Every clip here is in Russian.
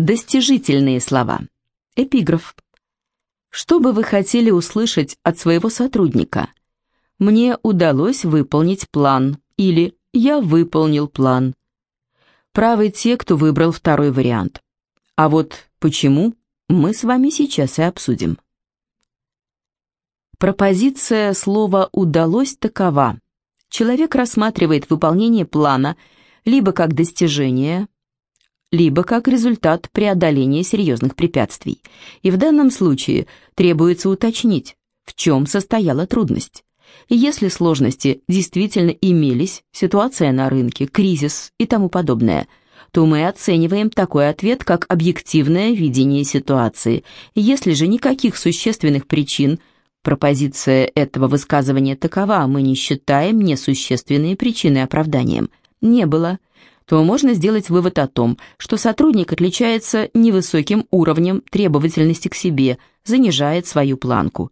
Достижительные слова. Эпиграф. Что бы вы хотели услышать от своего сотрудника? Мне удалось выполнить план или я выполнил план. Правы те, кто выбрал второй вариант. А вот почему, мы с вами сейчас и обсудим. Пропозиция слова «удалось» такова. Человек рассматривает выполнение плана либо как достижение, либо как результат преодоления серьезных препятствий. И в данном случае требуется уточнить, в чем состояла трудность. И если сложности действительно имелись, ситуация на рынке, кризис и тому подобное, то мы оцениваем такой ответ как объективное видение ситуации. Если же никаких существенных причин, пропозиция этого высказывания такова, мы не считаем несущественные причины оправданием, не было – то можно сделать вывод о том, что сотрудник отличается невысоким уровнем требовательности к себе, занижает свою планку.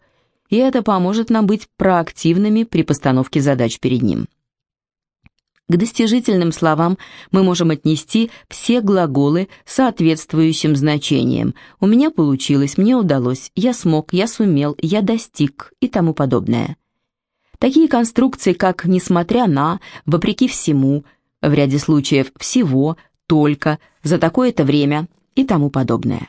И это поможет нам быть проактивными при постановке задач перед ним. К достижительным словам мы можем отнести все глаголы с соответствующим значением. «У меня получилось», «мне удалось», «я смог», «я сумел», «я достиг» и тому подобное. Такие конструкции, как «несмотря на», «вопреки всему», в ряде случаев всего, только, за такое-то время и тому подобное.